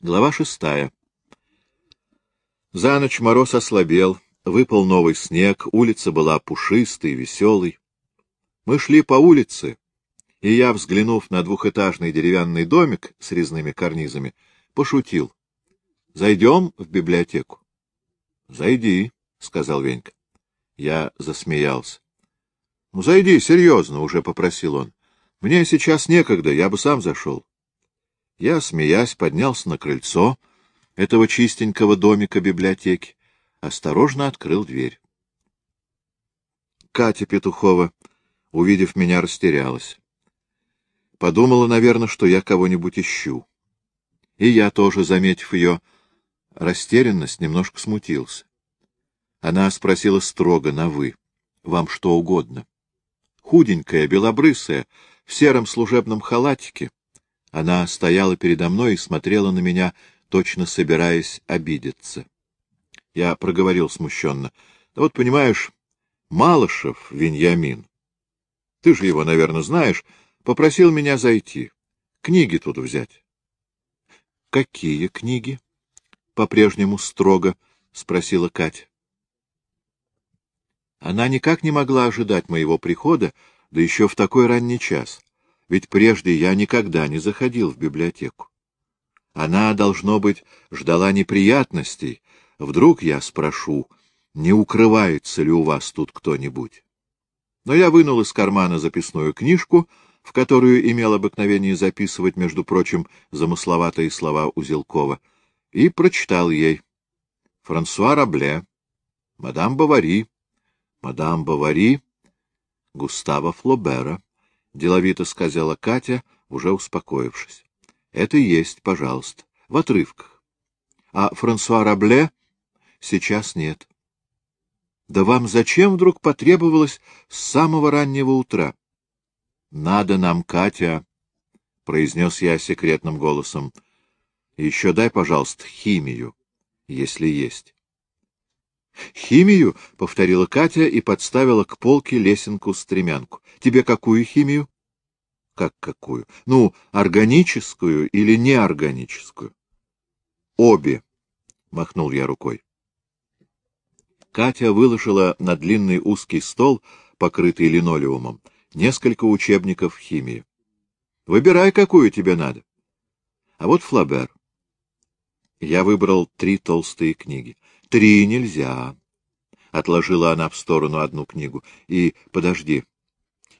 Глава шестая. За ночь мороз ослабел, выпал новый снег, улица была пушистой, веселой. Мы шли по улице, и я, взглянув на двухэтажный деревянный домик с резными карнизами, пошутил. — Зайдем в библиотеку? — Зайди, — сказал Венька. Я засмеялся. — Ну, зайди, серьезно, — уже попросил он. — Мне сейчас некогда, я бы сам зашел. Я, смеясь, поднялся на крыльцо этого чистенького домика библиотеки, осторожно открыл дверь. Катя Петухова, увидев меня, растерялась. Подумала, наверное, что я кого-нибудь ищу. И я тоже, заметив ее растерянность, немножко смутился. Она спросила строго на «вы». «Вам что угодно». Худенькая, белобрысая, в сером служебном халатике, она стояла передо мной и смотрела на меня, точно собираясь обидеться. Я проговорил смущенно. — Да вот, понимаешь, Малышев Веньямин, ты же его, наверное, знаешь, попросил меня зайти, книги тут взять. — Какие книги? — по-прежнему строго спросила Катя. Она никак не могла ожидать моего прихода, да еще в такой ранний час ведь прежде я никогда не заходил в библиотеку. Она, должно быть, ждала неприятностей. Вдруг я спрошу, не укрывается ли у вас тут кто-нибудь. Но я вынул из кармана записную книжку, в которую имел обыкновение записывать, между прочим, замысловатые слова Узелкова, и прочитал ей. Франсуа Рабле, мадам Бавари, мадам Бавари, Густава Флобера. — деловито сказала Катя, уже успокоившись. — Это есть, пожалуйста, в отрывках. А Франсуа Рабле сейчас нет. — Да вам зачем вдруг потребовалось с самого раннего утра? — Надо нам, Катя, — произнес я секретным голосом. — Еще дай, пожалуйста, химию, если есть. «Химию?» — повторила Катя и подставила к полке лесенку-стремянку. «Тебе какую химию?» «Как какую? Ну, органическую или неорганическую?» «Обе», — махнул я рукой. Катя выложила на длинный узкий стол, покрытый линолеумом, несколько учебников химии. «Выбирай, какую тебе надо». А вот Флабер. Я выбрал три толстые книги. Три нельзя. Отложила она в сторону одну книгу. И подожди.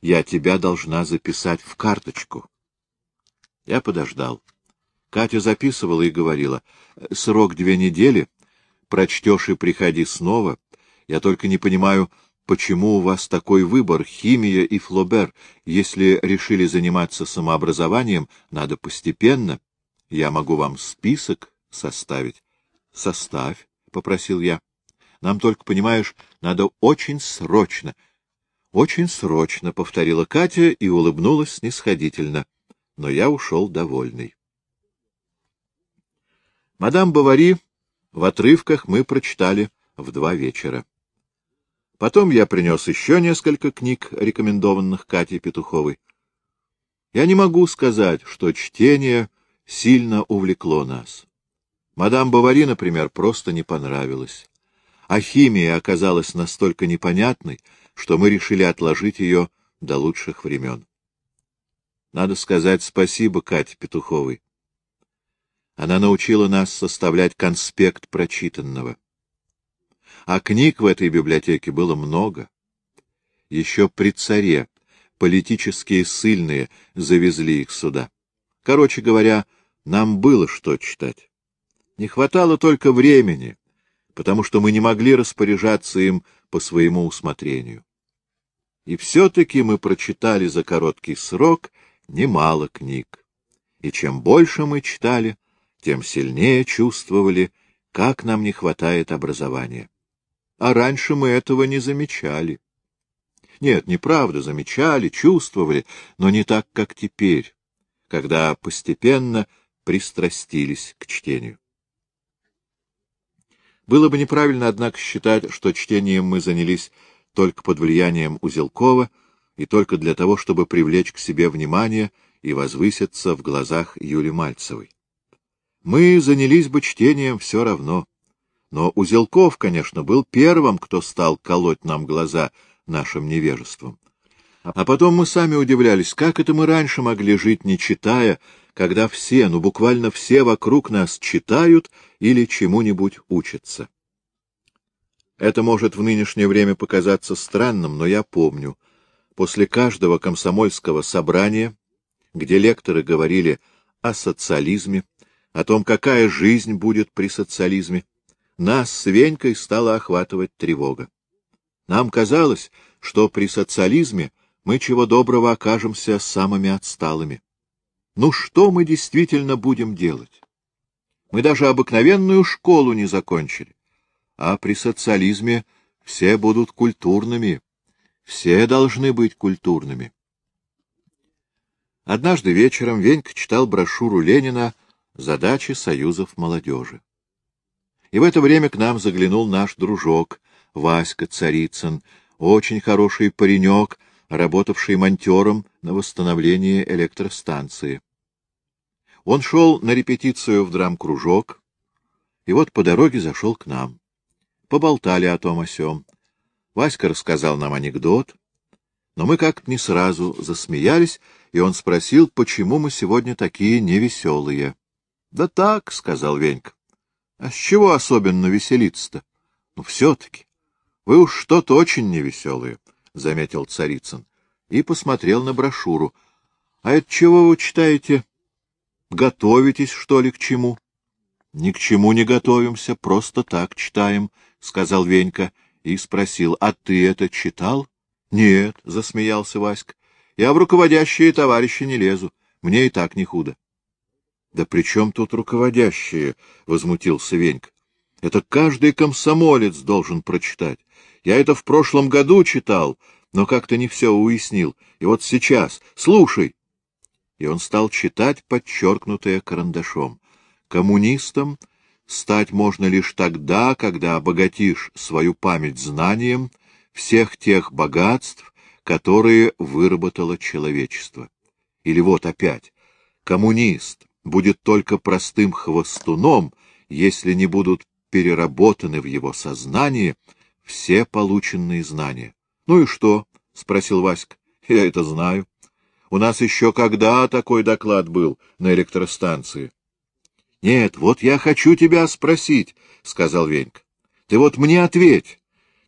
Я тебя должна записать в карточку. Я подождал. Катя записывала и говорила. Срок две недели. Прочтешь и приходи снова. Я только не понимаю, почему у вас такой выбор, химия и флобер. Если решили заниматься самообразованием, надо постепенно. Я могу вам список составить. Составь. — попросил я. — Нам только, понимаешь, надо очень срочно. — Очень срочно, — повторила Катя и улыбнулась снисходительно. Но я ушел довольный. Мадам Бавари в отрывках мы прочитали в два вечера. Потом я принес еще несколько книг, рекомендованных Кате Петуховой. Я не могу сказать, что чтение сильно увлекло нас. Мадам Бавари, например, просто не понравилась. А химия оказалась настолько непонятной, что мы решили отложить ее до лучших времен. Надо сказать спасибо Кате Петуховой. Она научила нас составлять конспект прочитанного. А книг в этой библиотеке было много. Еще при царе политические ссыльные завезли их сюда. Короче говоря, нам было что читать. Не хватало только времени, потому что мы не могли распоряжаться им по своему усмотрению. И все-таки мы прочитали за короткий срок немало книг. И чем больше мы читали, тем сильнее чувствовали, как нам не хватает образования. А раньше мы этого не замечали. Нет, неправда, замечали, чувствовали, но не так, как теперь, когда постепенно пристрастились к чтению. Было бы неправильно, однако, считать, что чтением мы занялись только под влиянием Узелкова и только для того, чтобы привлечь к себе внимание и возвыситься в глазах Юли Мальцевой. мы занялись бы чтением все равно. Но Узелков, конечно, был первым, кто стал колоть нам глаза нашим невежеством. А потом мы сами удивлялись, как это мы раньше могли жить, не читая, когда все, ну буквально все вокруг нас читают или чему-нибудь учатся. Это может в нынешнее время показаться странным, но я помню, после каждого комсомольского собрания, где лекторы говорили о социализме, о том, какая жизнь будет при социализме, нас с Венькой стала охватывать тревога. Нам казалось, что при социализме мы чего доброго окажемся самыми отсталыми. Ну что мы действительно будем делать? Мы даже обыкновенную школу не закончили. А при социализме все будут культурными. Все должны быть культурными. Однажды вечером Венька читал брошюру Ленина «Задачи союзов молодежи». И в это время к нам заглянул наш дружок, Васька Царицын, очень хороший паренек, работавший монтером на восстановлении электростанции. Он шел на репетицию в драм-кружок, и вот по дороге зашел к нам. Поболтали о том о сём. Васька рассказал нам анекдот, но мы как-то не сразу засмеялись, и он спросил, почему мы сегодня такие невеселые. — Да так, — сказал Венька. — А с чего особенно веселиться-то? Ну, все-таки. Вы уж что-то очень невеселые, — заметил Царицын, и посмотрел на брошюру. — А это чего вы читаете? Готовитесь, что ли, к чему? — Ни к чему не готовимся, просто так читаем, — сказал Венька и спросил, — а ты это читал? — Нет, — засмеялся Васька, — я в руководящие товарищи не лезу, мне и так не худо. — Да при чем тут руководящие? — возмутился Венька. — Это каждый комсомолец должен прочитать. Я это в прошлом году читал, но как-то не все уяснил. И вот сейчас, слушай. И он стал читать подчеркнутое карандашом. Коммунистом стать можно лишь тогда, когда обогатишь свою память знанием всех тех богатств, которые выработало человечество. Или вот опять, коммунист будет только простым хвостуном, если не будут переработаны в его сознании все полученные знания. — Ну и что? — спросил Васька. — Я это знаю. У нас еще когда такой доклад был на электростанции? — Нет, вот я хочу тебя спросить, — сказал Венька. — Ты вот мне ответь.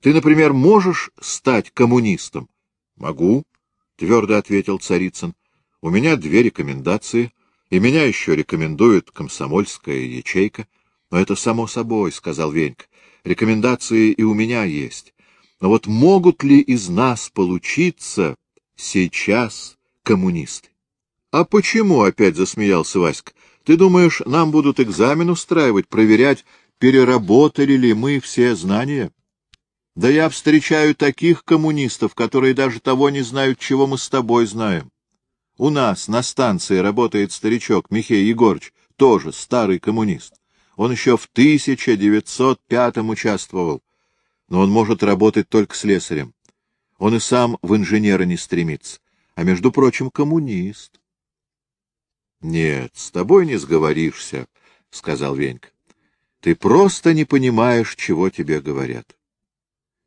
Ты, например, можешь стать коммунистом? — Могу, — твердо ответил Царицын. — У меня две рекомендации, и меня еще рекомендует комсомольская ячейка. — Но это само собой, — сказал Венька. — Рекомендации и у меня есть. Но вот могут ли из нас получиться сейчас коммунисты? — А почему? — опять засмеялся Васька. Ты думаешь, нам будут экзамен устраивать, проверять, переработали ли мы все знания? Да я встречаю таких коммунистов, которые даже того не знают, чего мы с тобой знаем. У нас на станции работает старичок Михей Егорыч, тоже старый коммунист. Он еще в 1905-м участвовал, но он может работать только слесарем. Он и сам в инженера не стремится, а, между прочим, коммунист. — Нет, с тобой не сговоришься, — сказал Венька. — Ты просто не понимаешь, чего тебе говорят.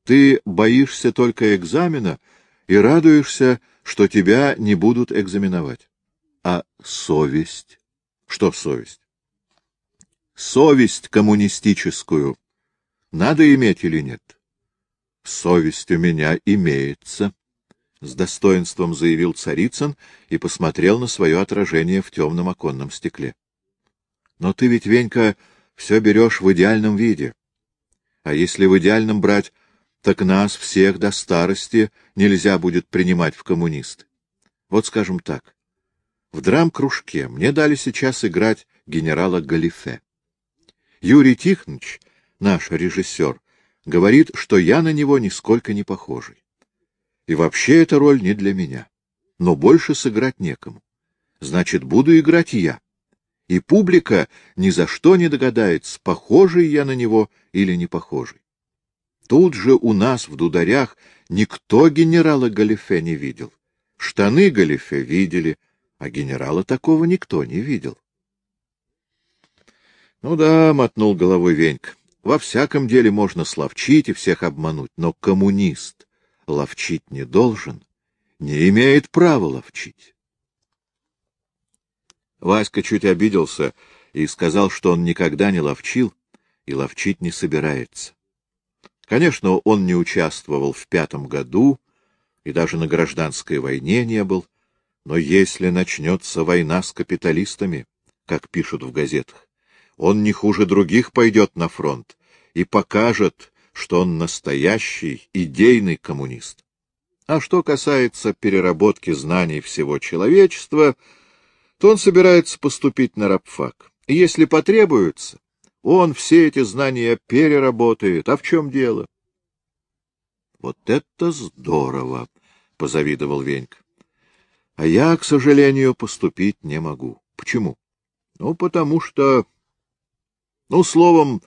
Ты боишься только экзамена и радуешься, что тебя не будут экзаменовать. А совесть? Что совесть? Совесть коммунистическую надо иметь или нет? Совесть у меня имеется, с достоинством заявил Царицын и посмотрел на свое отражение в темном оконном стекле. — Но ты ведь, Венька, все берешь в идеальном виде. А если в идеальном брать, так нас всех до старости нельзя будет принимать в коммунисты. Вот скажем так. В драм-кружке мне дали сейчас играть генерала Галифе. Юрий Тихонович, наш режиссер, говорит, что я на него нисколько не похожий. И вообще эта роль не для меня. Но больше сыграть некому. Значит, буду играть я. И публика ни за что не догадается, похожий я на него или не похожий. Тут же у нас в дударях никто генерала Галифе не видел. Штаны Галифе видели, а генерала такого никто не видел. Ну да, — мотнул головой Венька, — во всяком деле можно словчить и всех обмануть, но коммунист ловчить не должен, не имеет права ловчить. Васька чуть обиделся и сказал, что он никогда не ловчил и ловчить не собирается. Конечно, он не участвовал в пятом году и даже на гражданской войне не был, но если начнется война с капиталистами, как пишут в газетах, он не хуже других пойдет на фронт и покажет, что он настоящий идейный коммунист. А что касается переработки знаний всего человечества, то он собирается поступить на рабфак. И если потребуется, он все эти знания переработает. А в чем дело? — Вот это здорово! — позавидовал Венька. — А я, к сожалению, поступить не могу. Почему? — Ну, потому что... Ну, словом,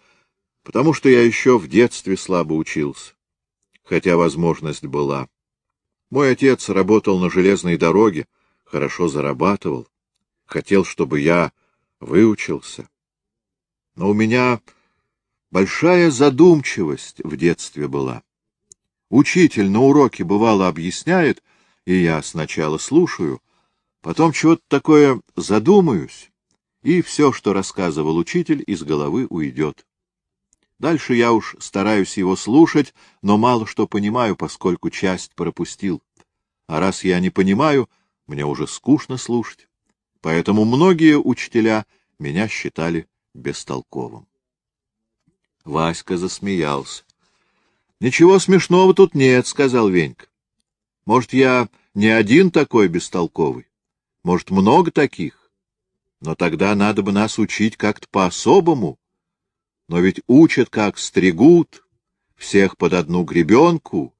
потому что я еще в детстве слабо учился, хотя возможность была. Мой отец работал на железной дороге, хорошо зарабатывал, хотел, чтобы я выучился. Но у меня большая задумчивость в детстве была. Учитель на уроке бывало объясняет, и я сначала слушаю, потом чего-то такое задумаюсь, и все, что рассказывал учитель, из головы уйдет. Дальше я уж стараюсь его слушать, но мало что понимаю, поскольку часть пропустил. А раз я не понимаю, мне уже скучно слушать. Поэтому многие учителя меня считали бестолковым. Васька засмеялся. — Ничего смешного тут нет, — сказал Венька. — Может, я не один такой бестолковый? Может, много таких? Но тогда надо бы нас учить как-то по-особому. Но ведь учат, как стригут, всех под одну гребенку.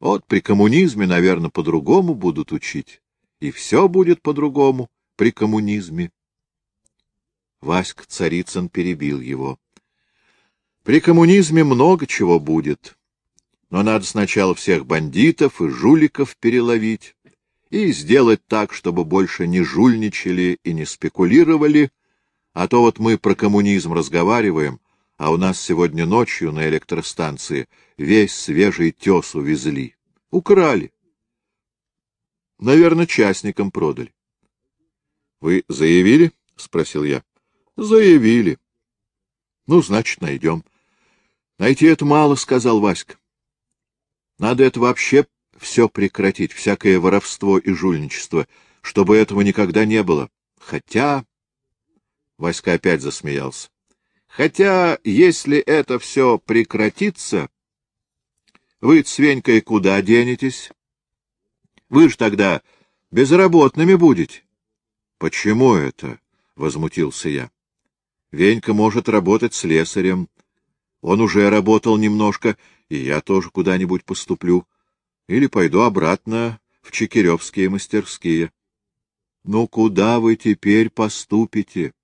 Вот при коммунизме, наверное, по-другому будут учить. И все будет по-другому при коммунизме. Васька Царицын перебил его. При коммунизме много чего будет, но надо сначала всех бандитов и жуликов переловить и сделать так, чтобы больше не жульничали и не спекулировали, а то вот мы про коммунизм разговариваем, а у нас сегодня ночью на электростанции весь свежий тес увезли. Украли. Наверное, частникам продали. — Вы заявили? — спросил я. — Заявили. — Ну, значит, найдем. — Найти это мало, — сказал Васька. — Надо это вообще все прекратить, всякое воровство и жульничество, чтобы этого никогда не было. Хотя... Васька опять засмеялся. Хотя, если это все прекратится, вы с Венькой куда денетесь? Вы ж тогда безработными будете. — Почему это? — возмутился я. — Венька может работать слесарем. Он уже работал немножко, и я тоже куда-нибудь поступлю. Или пойду обратно в Чекиревские мастерские. — Ну, куда вы теперь поступите? —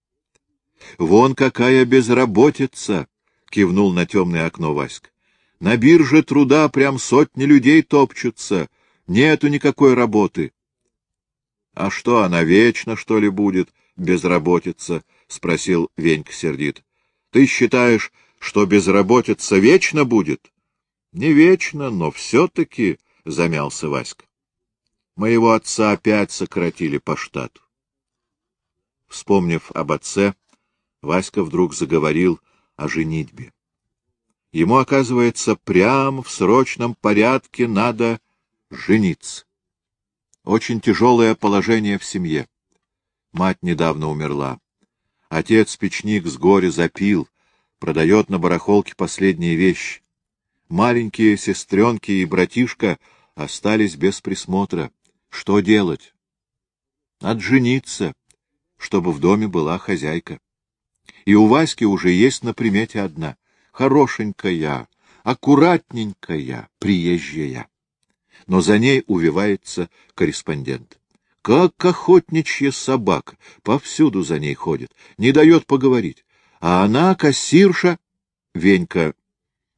Вон какая безработица! — кивнул на темное окно Васька. — На бирже труда прям сотни людей топчутся. Нету никакой работы. — А что, она вечно, что ли, будет безработица? — спросил Венька сердит. — Ты считаешь, что безработица вечно будет? — Не вечно, но все-таки, — замялся Васька. — Моего отца опять сократили по штату. Вспомнив об отце, Васька вдруг заговорил о женитьбе. Ему, оказывается, прямо в срочном порядке надо жениться. Очень тяжелое положение в семье. Мать недавно умерла. Отец-печник с горя запил, продает на барахолке последние вещи. Маленькие сестренки и братишка остались без присмотра. Что делать? Надо жениться, чтобы в доме была хозяйка. И у Васьки уже есть на примете одна. Хорошенькая, аккуратненькая, приезжая. Но за ней увивается корреспондент. Как охотничья собака, повсюду за ней ходит, не дает поговорить. А она, кассирша... Венька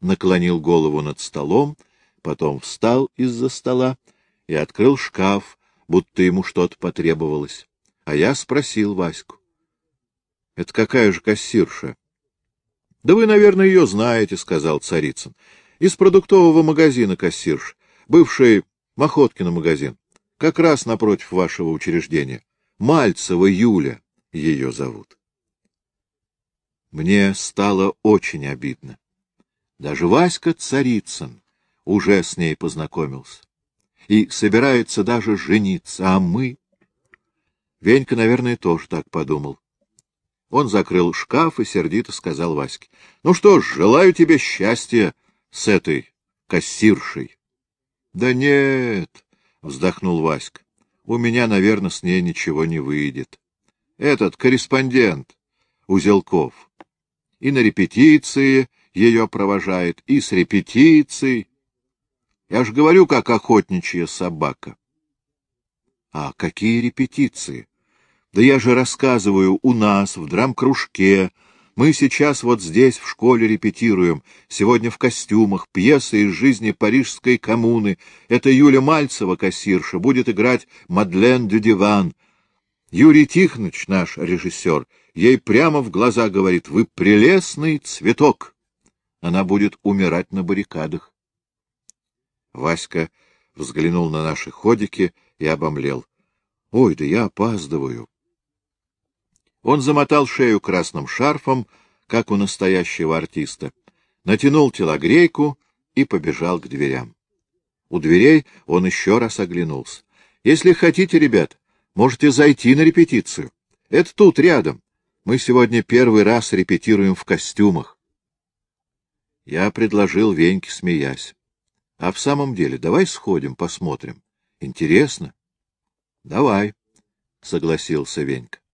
наклонил голову над столом, потом встал из-за стола и открыл шкаф, будто ему что-то потребовалось. А я спросил Ваську. —— Это какая же кассирша? — Да вы, наверное, ее знаете, — сказал Царицын. — Из продуктового магазина кассирш, бывший Махоткина магазин, как раз напротив вашего учреждения. Мальцева Юля ее зовут. Мне стало очень обидно. Даже Васька Царицын уже с ней познакомился. И собирается даже жениться, а мы... Венька, наверное, тоже так подумал. Он закрыл шкаф и сердито сказал Ваське. — Ну что ж, желаю тебе счастья с этой кассиршей. — Да нет, — вздохнул Васька, — у меня, наверное, с ней ничего не выйдет. Этот корреспондент Узелков и на репетиции ее провожает, и с репетицией. Я ж говорю, как охотничья собака. — А какие репетиции? Да я же рассказываю, у нас, в драм-кружке. Мы сейчас вот здесь, в школе, репетируем. Сегодня в костюмах. Пьеса из жизни парижской коммуны. Это Юля Мальцева, кассирша, будет играть Мадлен дю Диван. Юрий Тихонович, наш режиссер, ей прямо в глаза говорит, вы прелестный цветок. Она будет умирать на баррикадах. Васька взглянул на наши ходики и обомлел. — Ой, да я опаздываю. Он замотал шею красным шарфом, как у настоящего артиста, натянул телогрейку и побежал к дверям. У дверей он еще раз оглянулся. — Если хотите, ребят, можете зайти на репетицию. Это тут, рядом. Мы сегодня первый раз репетируем в костюмах. Я предложил Веньке, смеясь. — А в самом деле, давай сходим, посмотрим. Интересно? — Давай, — согласился Венька.